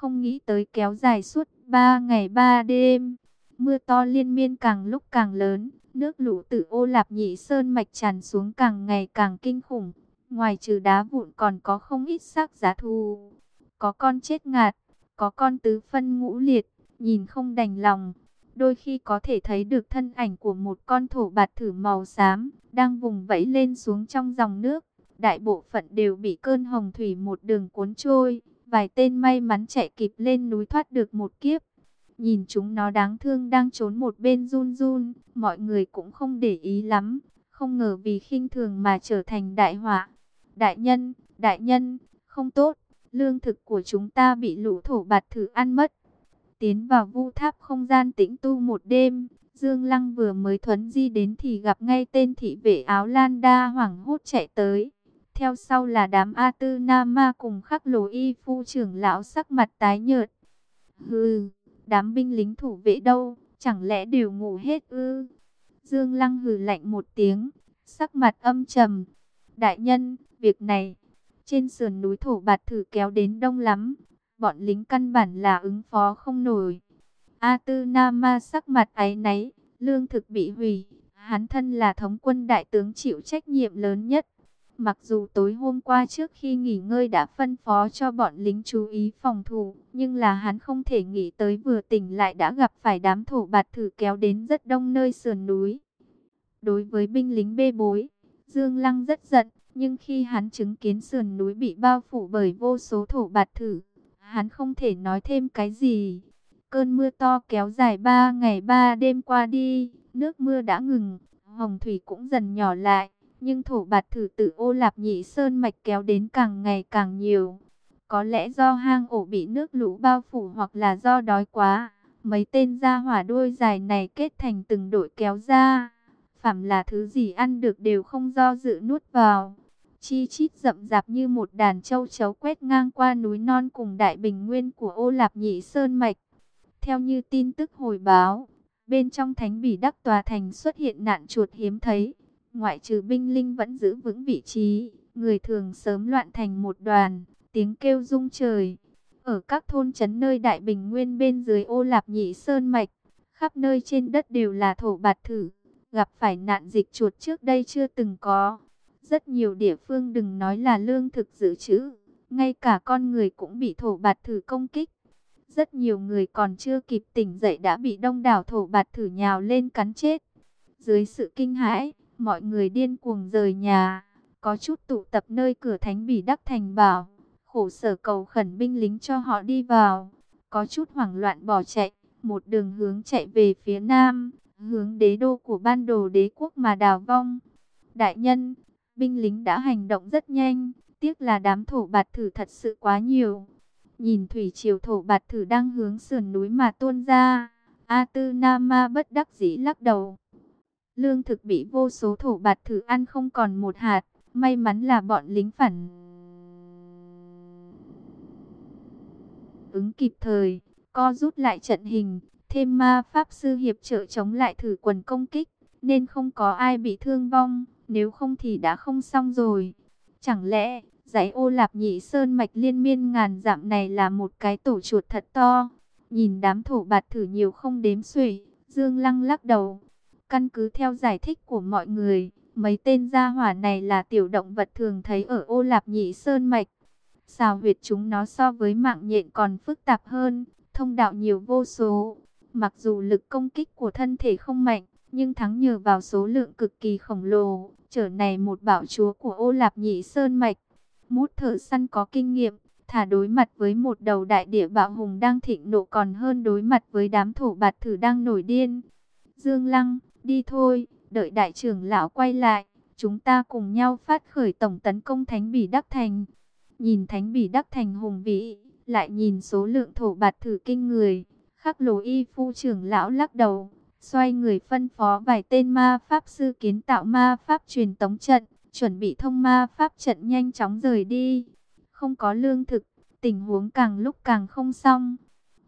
A: Không nghĩ tới kéo dài suốt 3 ngày 3 đêm, mưa to liên miên càng lúc càng lớn, nước lũ từ ô lạp nhị sơn mạch tràn xuống càng ngày càng kinh khủng. Ngoài trừ đá vụn còn có không ít xác giá thù, có con chết ngạt, có con tứ phân ngũ liệt, nhìn không đành lòng. Đôi khi có thể thấy được thân ảnh của một con thổ bạt thử màu xám, đang vùng vẫy lên xuống trong dòng nước. Đại bộ phận đều bị cơn hồng thủy một đường cuốn trôi, vài tên may mắn chạy kịp lên núi thoát được một kiếp. Nhìn chúng nó đáng thương đang trốn một bên run run, mọi người cũng không để ý lắm, không ngờ vì khinh thường mà trở thành đại họa. Đại nhân, đại nhân, không tốt, lương thực của chúng ta bị lũ thổ bạt thử ăn mất. Tiến vào vu tháp không gian tĩnh tu một đêm, Dương Lăng vừa mới thuấn di đến thì gặp ngay tên thị vệ áo lan đa hoảng hốt chạy tới. Theo sau là đám A Tư Na Ma cùng khắc lồ y phu trưởng lão sắc mặt tái nhợt. Hừ, đám binh lính thủ vệ đâu, chẳng lẽ đều ngủ hết ư? Dương Lăng hừ lạnh một tiếng, sắc mặt âm trầm. Đại nhân, việc này, trên sườn núi thổ bạt thử kéo đến đông lắm, bọn lính căn bản là ứng phó không nổi. A Tư Na Ma sắc mặt áy náy, lương thực bị hủy, hắn thân là thống quân đại tướng chịu trách nhiệm lớn nhất. Mặc dù tối hôm qua trước khi nghỉ ngơi đã phân phó cho bọn lính chú ý phòng thủ, nhưng là hắn không thể nghĩ tới vừa tỉnh lại đã gặp phải đám thổ bạt thử kéo đến rất đông nơi sườn núi. Đối với binh lính bê bối, Dương Lăng rất giận, nhưng khi hắn chứng kiến sườn núi bị bao phủ bởi vô số thổ bạt thử, hắn không thể nói thêm cái gì. Cơn mưa to kéo dài 3 ngày 3 đêm qua đi, nước mưa đã ngừng, hồng thủy cũng dần nhỏ lại, nhưng thổ bạt thử tự ô lạp nhị sơn mạch kéo đến càng ngày càng nhiều. Có lẽ do hang ổ bị nước lũ bao phủ hoặc là do đói quá, mấy tên gia hỏa đuôi dài này kết thành từng đội kéo ra. Phạm là thứ gì ăn được đều không do dự nuốt vào chi chít rậm rạp như một đàn châu chấu quét ngang qua núi non cùng đại bình nguyên của ô lạp nhị sơn mạch. Theo như tin tức hồi báo, bên trong thánh bỉ đắc tòa thành xuất hiện nạn chuột hiếm thấy. Ngoại trừ binh linh vẫn giữ vững vị trí, người thường sớm loạn thành một đoàn, tiếng kêu rung trời. Ở các thôn trấn nơi đại bình nguyên bên dưới ô lạp nhị sơn mạch, khắp nơi trên đất đều là thổ bạt thử. Gặp phải nạn dịch chuột trước đây chưa từng có. Rất nhiều địa phương đừng nói là lương thực dự trữ, ngay cả con người cũng bị thổ bạt thử công kích. Rất nhiều người còn chưa kịp tỉnh dậy đã bị đông đảo thổ bạt thử nhào lên cắn chết. Dưới sự kinh hãi, mọi người điên cuồng rời nhà, có chút tụ tập nơi cửa thánh bỉ đắc thành bảo, khổ sở cầu khẩn binh lính cho họ đi vào, có chút hoảng loạn bỏ chạy, một đường hướng chạy về phía nam, hướng đế đô của ban đồ đế quốc mà đào vong. Đại nhân, binh lính đã hành động rất nhanh, tiếc là đám thổ bạt thử thật sự quá nhiều. Nhìn thủy triều thổ bạt thử đang hướng sườn núi mà tuôn ra, A Tư Nama bất đắc dĩ lắc đầu. Lương thực bị vô số thổ bạt thử ăn không còn một hạt, may mắn là bọn lính phản ứng kịp thời, co rút lại trận hình, thêm ma pháp sư hiệp trợ chống lại thử quần công kích, nên không có ai bị thương vong nếu không thì đã không xong rồi. Chẳng lẽ, dãy ô lạp nhị sơn mạch liên miên ngàn dặm này là một cái tổ chuột thật to. Nhìn đám thổ bạt thử nhiều không đếm xuể, Dương Lăng lắc đầu. Căn cứ theo giải thích của mọi người, mấy tên gia hỏa này là tiểu động vật thường thấy ở ô lạp nhị sơn mạch. Xào huyệt chúng nó so với mạng nhện còn phức tạp hơn, thông đạo nhiều vô số. Mặc dù lực công kích của thân thể không mạnh, nhưng thắng nhờ vào số lượng cực kỳ khổng lồ, trở này một bảo chúa của ô lạp nhị sơn mạch. Mút thợ săn có kinh nghiệm, thả đối mặt với một đầu đại địa bạo hùng đang thịnh nộ còn hơn đối mặt với đám thổ bạt thử đang nổi điên. Dương Lăng, đi thôi, đợi đại trưởng lão quay lại, chúng ta cùng nhau phát khởi tổng tấn công Thánh Bỉ Đắc Thành. Nhìn Thánh Bỉ Đắc Thành hùng vĩ, lại nhìn số lượng thổ bạt thử kinh người, khắc lồ y phu trưởng lão lắc đầu, xoay người phân phó vài tên ma pháp sư kiến tạo ma pháp truyền tống trận, chuẩn bị thông ma pháp trận nhanh chóng rời đi. Không có lương thực, tình huống càng lúc càng không xong.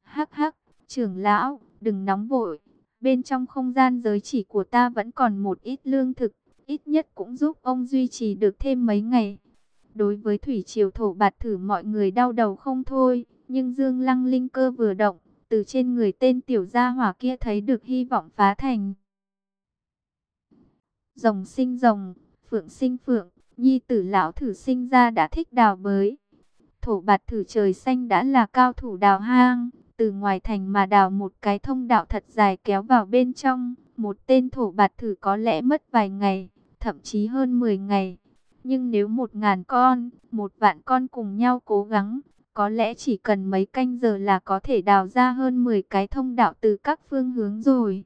A: Hắc hắc, trưởng lão, đừng nóng vội. Bên trong không gian giới chỉ của ta vẫn còn một ít lương thực, ít nhất cũng giúp ông duy trì được thêm mấy ngày. Đối với thủy triều thổ bạt thử mọi người đau đầu không thôi, nhưng Dương Lăng linh cơ vừa động, từ trên người tên tiểu gia hỏa kia thấy được hy vọng phá thành. Rồng sinh rồng, phượng sinh phượng, nhi tử lão thử sinh ra đã thích đào bới. Thổ bạt thử trời xanh đã là cao thủ đào hang, từ ngoài thành mà đào một cái thông đạo thật dài kéo vào bên trong. Một tên thổ bạt thử có lẽ mất vài ngày, thậm chí hơn 10 ngày. Nhưng nếu một ngàn con, một vạn con cùng nhau cố gắng, có lẽ chỉ cần mấy canh giờ là có thể đào ra hơn 10 cái thông đạo từ các phương hướng rồi.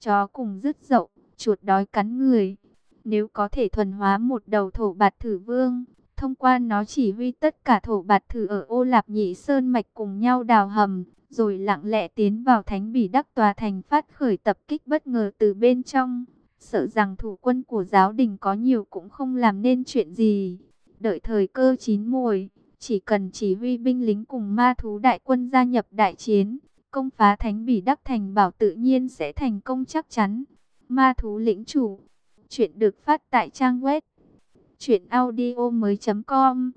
A: Chó cùng rứt dậu, chuột đói cắn người. Nếu có thể thuần hóa một đầu thổ bạt thử vương, thông qua nó chỉ huy tất cả thổ bạt thử ở ô lạp nhị sơn mạch cùng nhau đào hầm, rồi lặng lẽ tiến vào thánh bỉ đắc tòa thành phát khởi tập kích bất ngờ từ bên trong. Sợ rằng thủ quân của giáo đình có nhiều cũng không làm nên chuyện gì. Đợi thời cơ chín mùi, chỉ cần chỉ huy binh lính cùng ma thú đại quân gia nhập đại chiến, công phá thánh bỉ đắc thành bảo tự nhiên sẽ thành công chắc chắn. Ma thú lĩnh chủ, chuyện được phát tại trang web truyệnaudiomoi.com.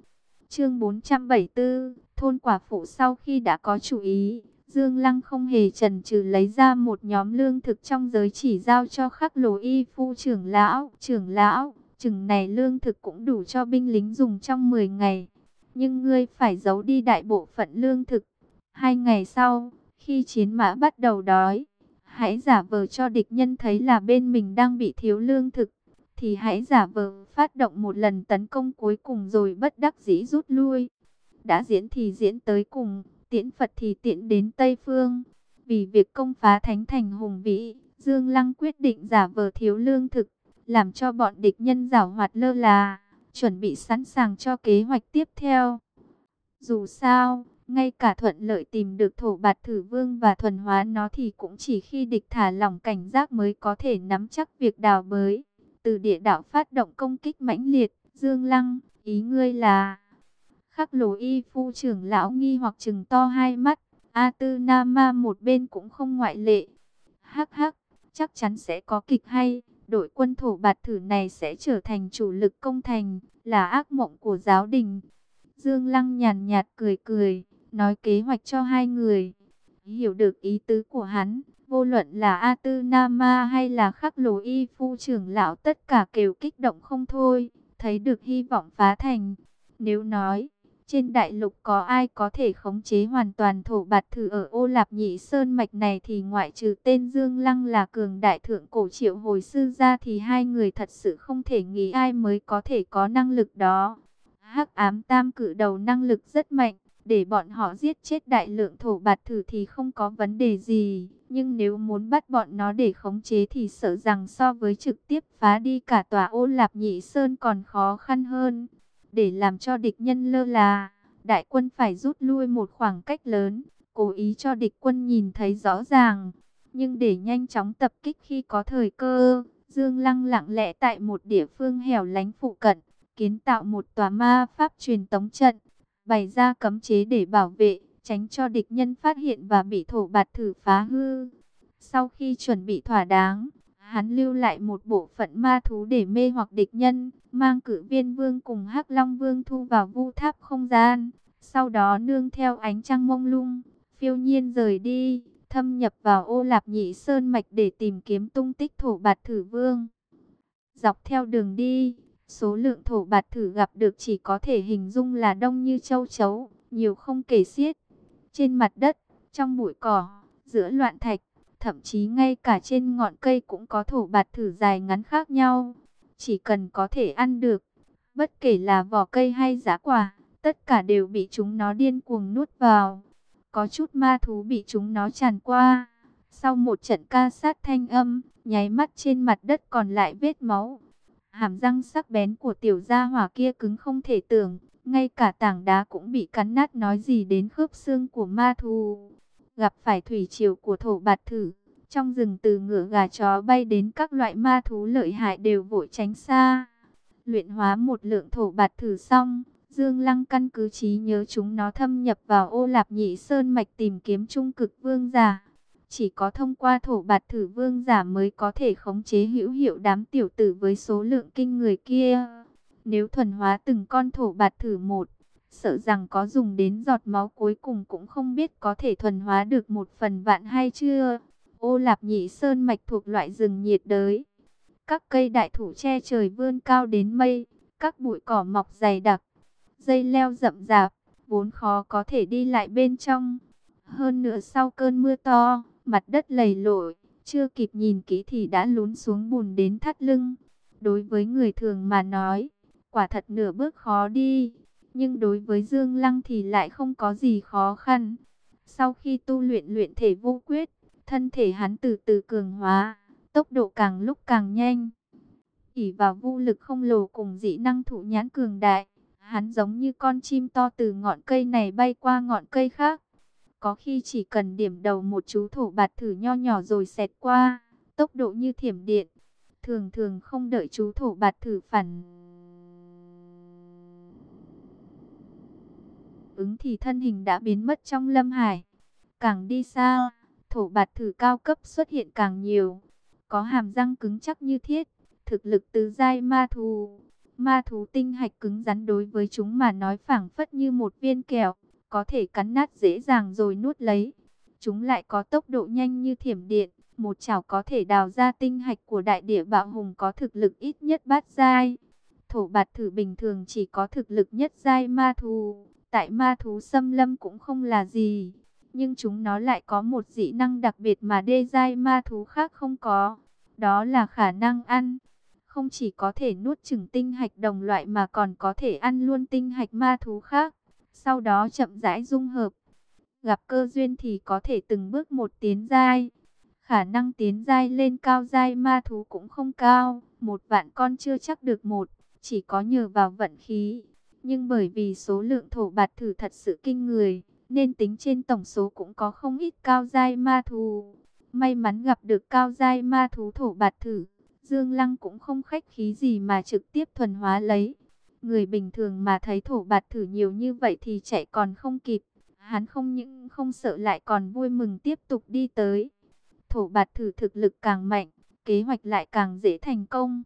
A: Chương 474, thôn quả phụ sau khi đã có chủ ý, Dương Lăng không hề chần chừ lấy ra một nhóm lương thực trong giới chỉ giao cho khắc lồ y phu trưởng lão. Trưởng lão, chừng này lương thực cũng đủ cho binh lính dùng trong 10 ngày. Nhưng ngươi phải giấu đi đại bộ phận lương thực. Hai ngày sau, khi chiến mã bắt đầu đói, hãy giả vờ cho địch nhân thấy là bên mình đang bị thiếu lương thực. Thì hãy giả vờ phát động một lần tấn công cuối cùng rồi bất đắc dĩ rút lui. Đã diễn thì diễn tới cùng tiễn Phật thì tiễn đến Tây Phương. Vì việc công phá thánh thành hùng vĩ, Dương Lăng quyết định giả vờ thiếu lương thực, làm cho bọn địch nhân giảo hoạt lơ là, chuẩn bị sẵn sàng cho kế hoạch tiếp theo. Dù sao, ngay cả thuận lợi tìm được thổ bạt thử vương và thuần hóa nó thì cũng chỉ khi địch thả lỏng cảnh giác mới có thể nắm chắc việc đào bới. Từ địa đạo phát động công kích mãnh liệt, Dương Lăng, ý ngươi là Khắc lồ y phu trưởng lão nghi hoặc chừng to hai mắt. A tư Nam Ma một bên cũng không ngoại lệ. Hắc hắc, chắc chắn sẽ có kịch hay. Đội quân thổ bạt thử này sẽ trở thành chủ lực công thành, là ác mộng của giáo đình. Dương Lăng nhàn nhạt cười cười, nói kế hoạch cho hai người. Hiểu được ý tứ của hắn, vô luận là A Tư Nam Ma hay là khắc lồ y phu trưởng lão tất cả đều kích động không thôi, thấy được hy vọng phá thành. Nếu nói, trên đại lục có ai có thể khống chế hoàn toàn thổ bạt thử ở ô lạp nhị sơn mạch này thì ngoại trừ tên Dương Lăng là cường đại thượng cổ triệu hồi sư ra thì hai người thật sự không thể nghĩ ai mới có thể có năng lực đó. hắc ám tam cử đầu năng lực rất mạnh, để bọn họ giết chết đại lượng thổ bạt thử thì không có vấn đề gì. Nhưng nếu muốn bắt bọn nó để khống chế thì sợ rằng so với trực tiếp phá đi cả tòa ô lạp nhị sơn còn khó khăn hơn để làm cho địch nhân lơ là. Đại quân phải rút lui một khoảng cách lớn, cố ý cho địch quân nhìn thấy rõ ràng. Nhưng để nhanh chóng tập kích khi có thời cơ, Dương Lăng lặng lẽ tại một địa phương hẻo lánh phụ cận, kiến tạo một tòa ma pháp truyền tống trận, bày ra cấm chế để bảo vệ, tránh cho địch nhân phát hiện và bị thổ bạt thử phá hư. Sau khi chuẩn bị thỏa đáng, Hắn lưu lại một bộ phận ma thú để mê hoặc địch nhân, mang cử viên vương cùng hắc long vương thu vào vu tháp không gian. Sau đó nương theo ánh trăng mông lung, phiêu nhiên rời đi, thâm nhập vào ô lạp nhị sơn mạch để tìm kiếm tung tích thổ bạt thử vương. Dọc theo đường đi, số lượng thổ bạt thử gặp được chỉ có thể hình dung là đông như châu chấu, nhiều không kể xiết. Trên mặt đất, trong bụi cỏ, giữa loạn thạch, Thậm chí ngay cả trên ngọn cây cũng có thổ bạt thử dài ngắn khác nhau. Chỉ cần có thể ăn được, bất kể là vỏ cây hay giá quả, tất cả đều bị chúng nó điên cuồng nuốt vào. Có chút ma thú bị chúng nó tràn qua. Sau một trận ca sát thanh âm, nháy mắt trên mặt đất còn lại vết máu. Hàm răng sắc bén của tiểu gia hỏa kia cứng không thể tưởng, ngay cả tảng đá cũng bị cắn nát nói gì đến khớp xương của ma thú gặp phải thủy triều của thổ bạt thử, Trong rừng từ ngựa gà chó bay đến các loại ma thú lợi hại đều vội tránh xa. Luyện hóa một lượng thổ bạt thử xong, Dương Lăng căn cứ trí nhớ chúng nó thâm nhập vào ô lạp nhị sơn mạch tìm kiếm trung cực vương giả. Chỉ có thông qua thổ bạt thử vương giả mới có thể khống chế hữu hiệu đám tiểu tử với số lượng kinh người kia. Nếu thuần hóa từng con thổ bạt thử một, sợ rằng có dùng đến giọt máu cuối cùng cũng không biết có thể thuần hóa được một phần vạn hay chưa. Ô Lạp Nhị Sơn mạch thuộc loại rừng nhiệt đới. Các cây đại thụ che trời vươn cao đến mây, các bụi cỏ mọc dày đặc, dây leo rậm rạp, vốn khó có thể đi lại bên trong. Hơn nữa sau cơn mưa to, mặt đất lầy lội, chưa kịp nhìn kỹ thì đã lún xuống bùn đến thắt lưng. Đối với người thường mà nói, quả thật nửa bước khó đi, nhưng đối với Dương Lăng thì lại không có gì khó khăn. Sau khi tu luyện luyện thể vô quyết, thân thể hắn từ từ cường hóa, tốc độ càng lúc càng nhanh. ỉ vào vô lực không lồ cùng dị năng thụ nhãn cường đại, hắn giống như con chim to từ ngọn cây này bay qua ngọn cây khác. Có khi chỉ cần điểm đầu một chú thổ bạt thử nho nhỏ rồi xẹt qua, tốc độ như thiểm điện. Thường thường không đợi chú thổ bạt thử phản ứng thì thân hình đã biến mất trong lâm hải. Càng đi xa, thổ bạt thử cao cấp xuất hiện càng nhiều. Có hàm răng cứng chắc như thiết, thực lực tứ giai ma thú. Ma thú tinh hạch cứng rắn đối với chúng mà nói phảng phất như một viên kẹo, có thể cắn nát dễ dàng rồi nuốt lấy. Chúng lại có tốc độ nhanh như thiểm điện, một chảo có thể đào ra tinh hạch của đại địa bạo hùng có thực lực ít nhất bát giai. Thổ bạt thử bình thường chỉ có thực lực nhất giai ma thú, tại ma thú xâm lâm cũng không là gì nhưng chúng nó lại có một dị năng đặc biệt mà đê giai ma thú khác không có. Đó là khả năng ăn. Không chỉ có thể nuốt chừng tinh hạch đồng loại mà còn có thể ăn luôn tinh hạch ma thú khác. Sau đó chậm rãi dung hợp. Gặp cơ duyên thì có thể từng bước một tiến giai. Khả năng tiến giai lên cao giai ma thú cũng không cao. Một vạn con chưa chắc được một. Chỉ có nhờ vào vận khí. Nhưng bởi vì số lượng thổ bạt thử thật sự kinh người nên tính trên tổng số cũng có không ít cao giai ma thú. May mắn gặp được cao giai ma thú thổ bạt thử, Dương Lăng cũng không khách khí gì mà trực tiếp thuần hóa lấy. Người bình thường mà thấy thổ bạt thử nhiều như vậy thì chạy còn không kịp. Hắn không những không sợ lại còn vui mừng tiếp tục đi tới. Thổ bạt thử thực lực càng mạnh, kế hoạch lại càng dễ thành công.